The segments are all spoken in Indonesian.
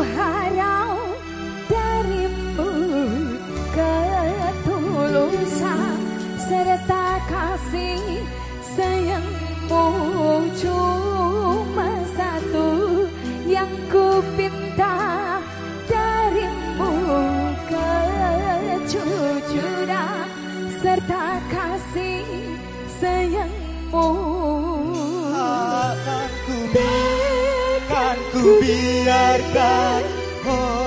harap darimu ketulusan. Serta kasih sayangmu cuma satu yang ku pinta darimu kejujuran serta kasih sayangmu. Akan ku Takkan ku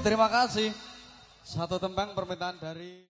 terima kasih. Satu tembang permintaan dari